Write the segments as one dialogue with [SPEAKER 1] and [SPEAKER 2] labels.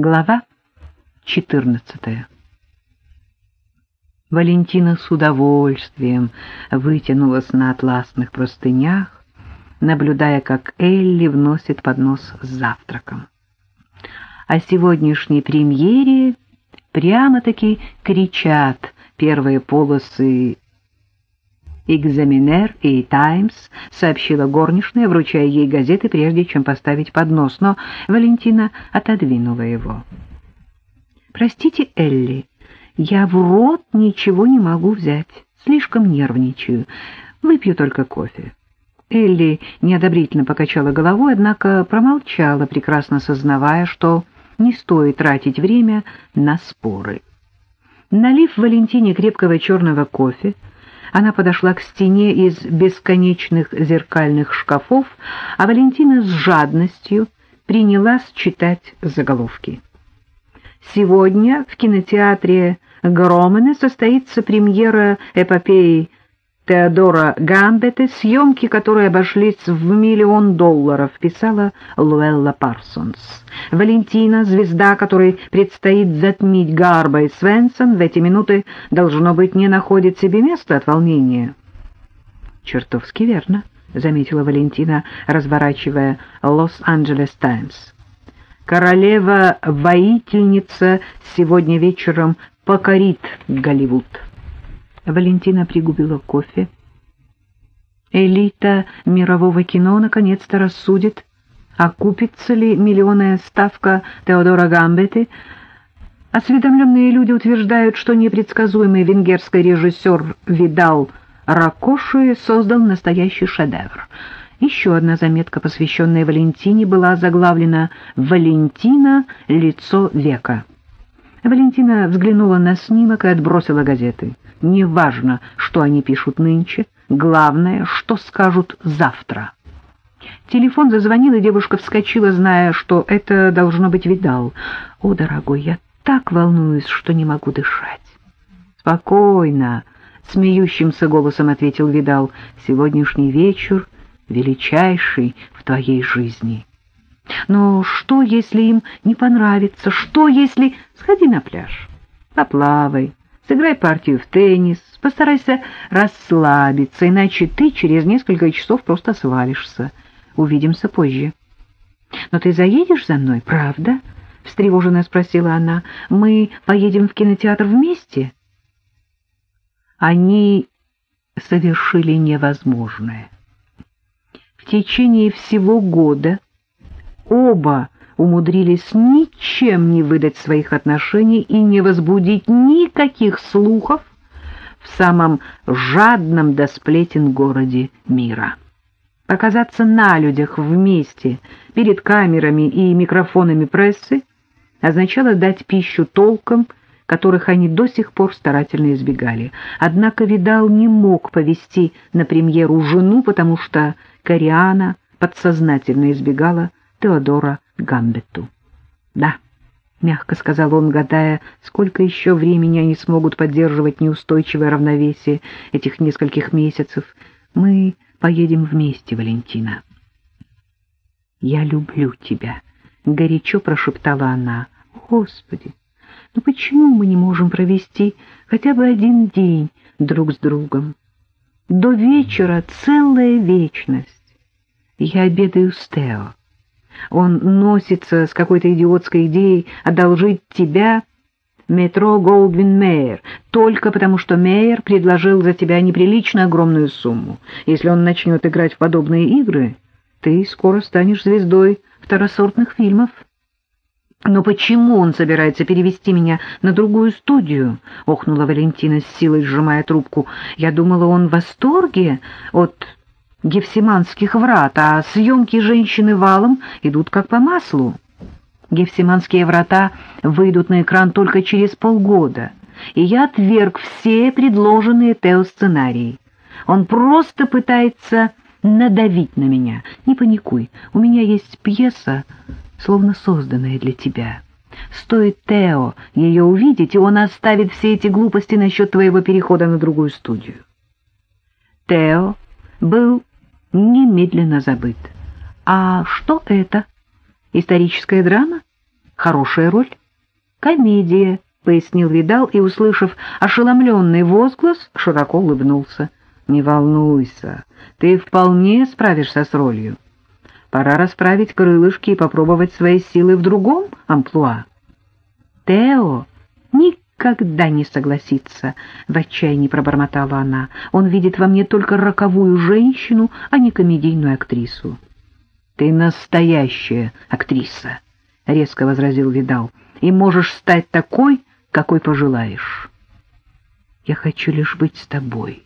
[SPEAKER 1] Глава 14 Валентина с удовольствием вытянулась на атласных простынях, наблюдая, как Элли вносит поднос с завтраком. О сегодняшней премьере прямо-таки кричат первые полосы «Экзаменер» и «Таймс», сообщила горничная, вручая ей газеты, прежде чем поставить поднос, но Валентина отодвинула его. «Простите, Элли, я в рот ничего не могу взять, слишком нервничаю, выпью только кофе». Элли неодобрительно покачала головой, однако промолчала, прекрасно сознавая, что не стоит тратить время на споры. Налив Валентине крепкого черного кофе, она подошла к стене из бесконечных зеркальных шкафов, а Валентина с жадностью принялась читать заголовки. Сегодня в кинотеатре Громене состоится премьера эпопеи Теодора Гамбета, съемки которые обошлись в миллион долларов, писала Луэлла Парсонс. Валентина, звезда, которой предстоит затмить Гарба и Свенсон, в эти минуты, должно быть, не находит себе места от волнения. «Чертовски верно», — заметила Валентина, разворачивая «Лос-Анджелес Таймс». «Королева-воительница сегодня вечером покорит Голливуд». Валентина пригубила кофе. Элита мирового кино наконец-то рассудит, окупится ли миллионная ставка Теодора Гамбеты. Осведомленные люди утверждают, что непредсказуемый венгерский режиссер Видал Ракоши создал настоящий шедевр. Еще одна заметка, посвященная Валентине, была заглавлена «Валентина. Лицо века». Валентина взглянула на снимок и отбросила газеты. Неважно, что они пишут нынче, главное, что скажут завтра. Телефон зазвонил, и девушка вскочила, зная, что это должно быть Видал. «О, дорогой, я так волнуюсь, что не могу дышать». «Спокойно», — смеющимся голосом ответил Видал. «Сегодняшний вечер величайший в твоей жизни». «Но что, если им не понравится? Что, если...» «Сходи на пляж, поплавай, Сыграй партию в теннис, постарайся расслабиться, иначе ты через несколько часов просто свалишься. Увидимся позже. — Но ты заедешь за мной, правда? — встревоженно спросила она. — Мы поедем в кинотеатр вместе? Они совершили невозможное. В течение всего года оба умудрились ничем не выдать своих отношений и не возбудить никаких слухов в самом жадном до сплетен городе мира. Оказаться на людях вместе перед камерами и микрофонами прессы означало дать пищу толкам, которых они до сих пор старательно избегали. Однако Видал не мог повести на премьеру жену, потому что Кориана подсознательно избегала Теодора Гамбету. «Да», — мягко сказал он, гадая, сколько еще времени они смогут поддерживать неустойчивое равновесие этих нескольких месяцев. «Мы поедем вместе, Валентина». «Я люблю тебя», — горячо прошептала она. «Господи, ну почему мы не можем провести хотя бы один день друг с другом? До вечера целая вечность. Я обедаю с Тео. Он носится с какой-то идиотской идеей одолжить тебя метро Голдвин Мейер, только потому что Мейер предложил за тебя неприлично огромную сумму. Если он начнет играть в подобные игры, ты скоро станешь звездой второсортных фильмов. «Но почему он собирается перевести меня на другую студию?» — охнула Валентина с силой, сжимая трубку. «Я думала, он в восторге от Гефсиманских врат, а съемки «Женщины валом» идут как по маслу. Гефсиманские врата выйдут на экран только через полгода, и я отверг все предложенные Тео сценарии. Он просто пытается надавить на меня. Не паникуй, у меня есть пьеса, словно созданная для тебя. Стоит Тео ее увидеть, и он оставит все эти глупости насчет твоего перехода на другую студию. Тео был немедленно забыт. А что это? Историческая драма? Хорошая роль? Комедия, пояснил Видал и, услышав ошеломленный возглас, широко улыбнулся. Не волнуйся, ты вполне справишься с ролью. Пора расправить крылышки и попробовать свои силы в другом амплуа. Тео никогда не согласится, — в отчаянии пробормотала она. Он видит во мне только роковую женщину, а не комедийную актрису. — Ты настоящая актриса, — резко возразил Видал, — и можешь стать такой, какой пожелаешь. Я хочу лишь быть с тобой.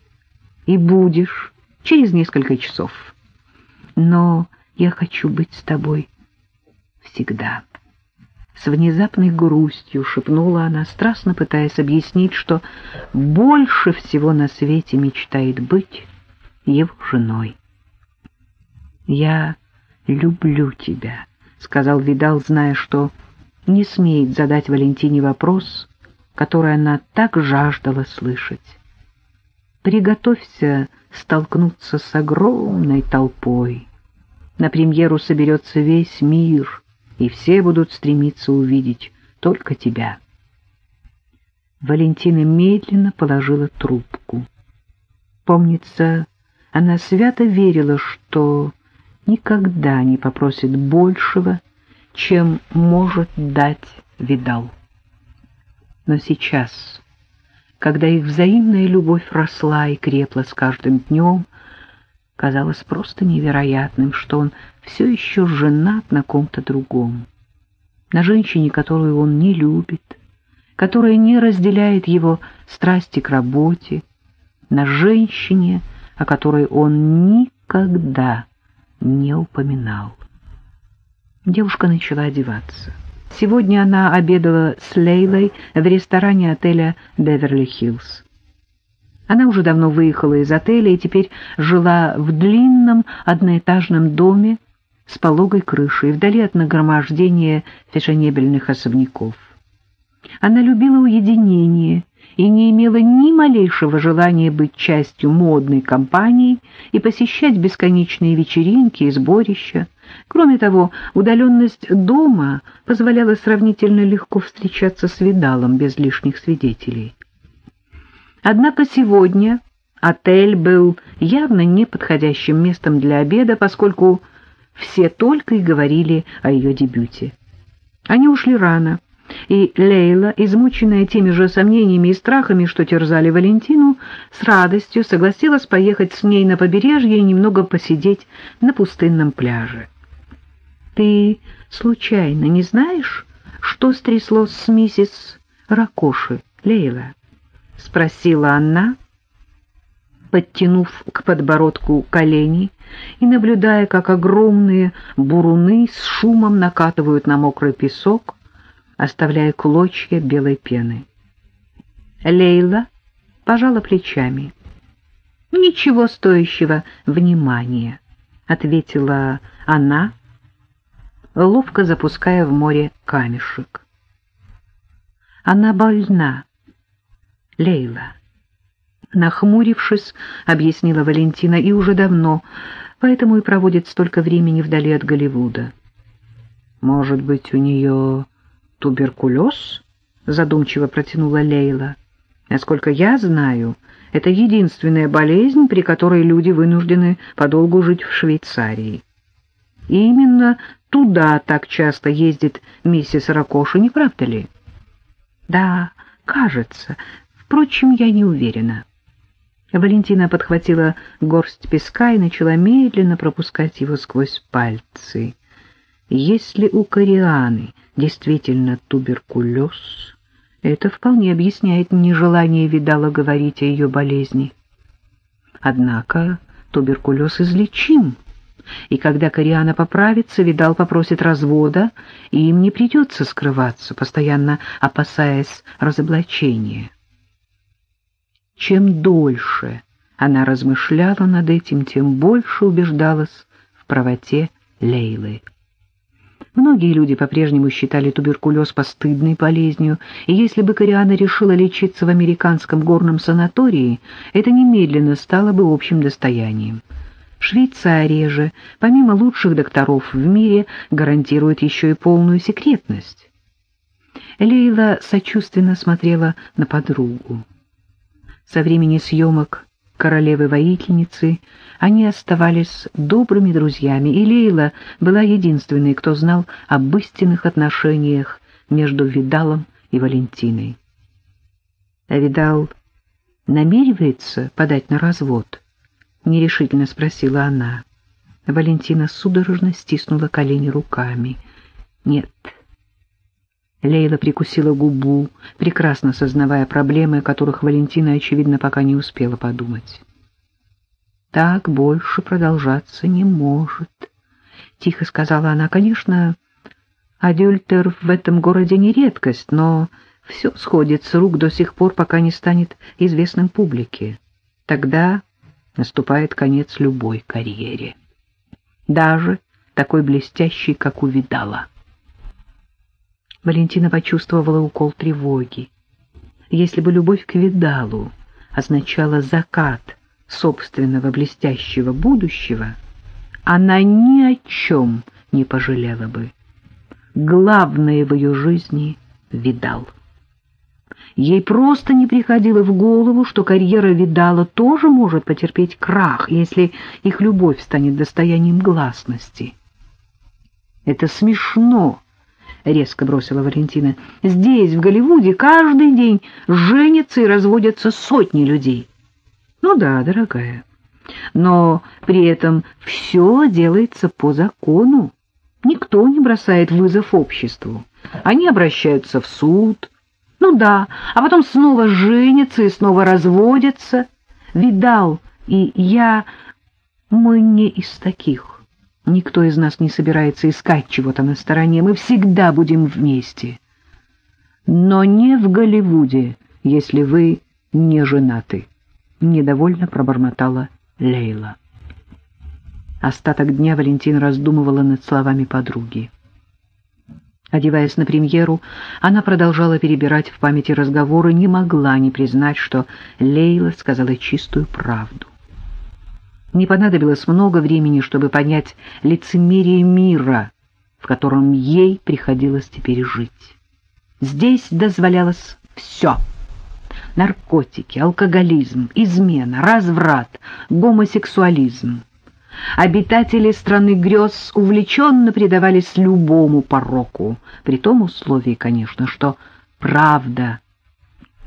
[SPEAKER 1] И будешь через несколько часов. Но я хочу быть с тобой всегда. С внезапной грустью шепнула она, страстно пытаясь объяснить, что больше всего на свете мечтает быть его женой. «Я люблю тебя», — сказал Видал, зная, что не смеет задать Валентине вопрос, который она так жаждала слышать. «Приготовься столкнуться с огромной толпой. На премьеру соберется весь мир» и все будут стремиться увидеть только тебя. Валентина медленно положила трубку. Помнится, она свято верила, что никогда не попросит большего, чем может дать Видал. Но сейчас, когда их взаимная любовь росла и крепла с каждым днем, казалось просто невероятным, что он все еще женат на ком-то другом, на женщине, которую он не любит, которая не разделяет его страсти к работе, на женщине, о которой он никогда не упоминал. Девушка начала одеваться. Сегодня она обедала с Лейлой в ресторане отеля «Беверли-Хиллз». Она уже давно выехала из отеля и теперь жила в длинном одноэтажном доме с пологой крышей, вдали от нагромождения фешенебельных особняков. Она любила уединение и не имела ни малейшего желания быть частью модной компании и посещать бесконечные вечеринки и сборища. Кроме того, удаленность дома позволяла сравнительно легко встречаться с видалом без лишних свидетелей. Однако сегодня отель был явно неподходящим местом для обеда, поскольку все только и говорили о ее дебюте. Они ушли рано, и Лейла, измученная теми же сомнениями и страхами, что терзали Валентину, с радостью согласилась поехать с ней на побережье и немного посидеть на пустынном пляже. «Ты случайно не знаешь, что стряслось с миссис Ракоши, Лейла?» — спросила она, подтянув к подбородку колени и наблюдая, как огромные буруны с шумом накатывают на мокрый песок, оставляя клочья белой пены. Лейла пожала плечами. «Ничего стоящего внимания», — ответила она, ловко запуская в море камешек. «Она больна», Лейла. Нахмурившись, объяснила Валентина, и уже давно, поэтому и проводит столько времени вдали от Голливуда. «Может быть, у нее туберкулез?» — задумчиво протянула Лейла. «Насколько я знаю, это единственная болезнь, при которой люди вынуждены подолгу жить в Швейцарии. И именно туда так часто ездит миссис Ракоши, не правда ли?» «Да, кажется», Впрочем, я не уверена. Валентина подхватила горсть песка и начала медленно пропускать его сквозь пальцы. Если у Корианы действительно туберкулез, это вполне объясняет нежелание Видала говорить о ее болезни. Однако туберкулез излечим, и когда Кориана поправится, Видал попросит развода, и им не придется скрываться, постоянно опасаясь разоблачения. Чем дольше она размышляла над этим, тем больше убеждалась в правоте Лейлы. Многие люди по-прежнему считали туберкулез постыдной болезнью, и если бы Кориана решила лечиться в американском горном санатории, это немедленно стало бы общим достоянием. Швейцария же, помимо лучших докторов в мире, гарантирует еще и полную секретность. Лейла сочувственно смотрела на подругу. Со времени съемок королевы-воительницы они оставались добрыми друзьями, и Лейла была единственной, кто знал об истинных отношениях между Видалом и Валентиной. А Видал намеревается подать на развод? — нерешительно спросила она. Валентина судорожно стиснула колени руками. «Нет». Лейла прикусила губу, прекрасно сознавая проблемы, о которых Валентина, очевидно, пока не успела подумать. «Так больше продолжаться не может», — тихо сказала она. «Конечно, адюльтер в этом городе не редкость, но все сходит с рук до сих пор, пока не станет известным публике. Тогда наступает конец любой карьере, даже такой блестящей, как у Видала. Валентина почувствовала укол тревоги. Если бы любовь к Видалу означала закат собственного блестящего будущего, она ни о чем не пожалела бы. Главное в ее жизни — Видал. Ей просто не приходило в голову, что карьера Видала тоже может потерпеть крах, если их любовь станет достоянием гласности. «Это смешно», — резко бросила Валентина. «Здесь, в Голливуде, каждый день женятся и разводятся сотни людей». «Ну да, дорогая, но при этом все делается по закону. Никто не бросает вызов обществу. Они обращаются в суд, ну да, а потом снова женятся и снова разводятся. Видал, и я... Мы не из таких. Никто из нас не собирается искать чего-то на стороне. Мы всегда будем вместе. Но не в Голливуде, если вы не женаты. Недовольно пробормотала Лейла. Остаток дня Валентин раздумывала над словами подруги. Одеваясь на премьеру, она продолжала перебирать в памяти разговоры, не могла не признать, что Лейла сказала чистую правду. Не понадобилось много времени, чтобы понять лицемерие мира, в котором ей приходилось теперь жить. Здесь дозволялось все — наркотики, алкоголизм, измена, разврат, гомосексуализм — Обитатели страны грез увлеченно предавались любому пороку, при том условии, конечно, что правда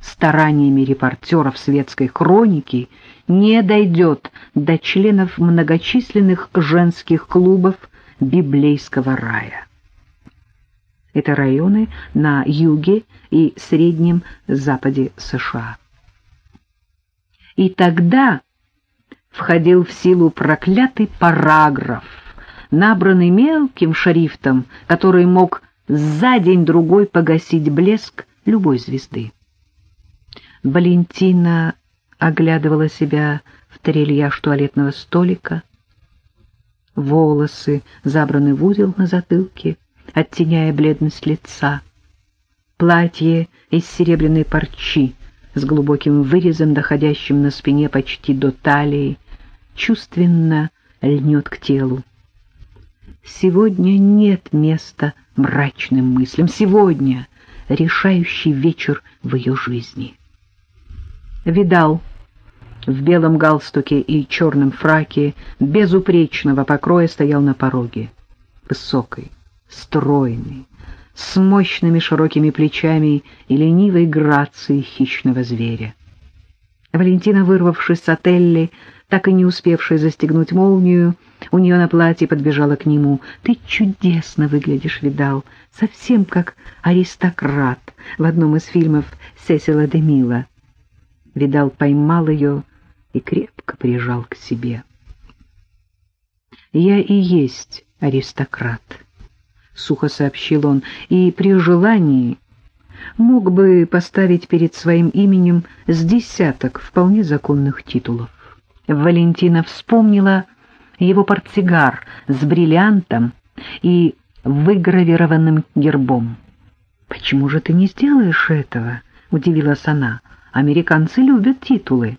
[SPEAKER 1] стараниями репортеров светской хроники не дойдет до членов многочисленных женских клубов библейского рая. Это районы на юге и среднем западе США. И тогда входил в силу проклятый параграф, набранный мелким шрифтом, который мог за день-другой погасить блеск любой звезды. Валентина оглядывала себя в трильяж туалетного столика. Волосы забраны в узел на затылке, оттеняя бледность лица. Платье из серебряной парчи с глубоким вырезом, доходящим на спине почти до талии, чувственно льнет к телу. Сегодня нет места мрачным мыслям. Сегодня решающий вечер в ее жизни. Видал в белом галстуке и черном фраке безупречного покроя стоял на пороге. Высокий, стройный, с мощными широкими плечами и ленивой грацией хищного зверя. Валентина, вырвавшись с отелли, так и не успевшая застегнуть молнию, у нее на платье подбежала к нему. «Ты чудесно выглядишь, видал, совсем как аристократ» в одном из фильмов Сесила де Мила. Видал поймал ее и крепко прижал к себе. «Я и есть аристократ», — сухо сообщил он, — «и при желании мог бы поставить перед своим именем с десяток вполне законных титулов». Валентина вспомнила его портсигар с бриллиантом и выгравированным гербом. «Почему же ты не сделаешь этого?» — удивилась она. «Американцы любят титулы».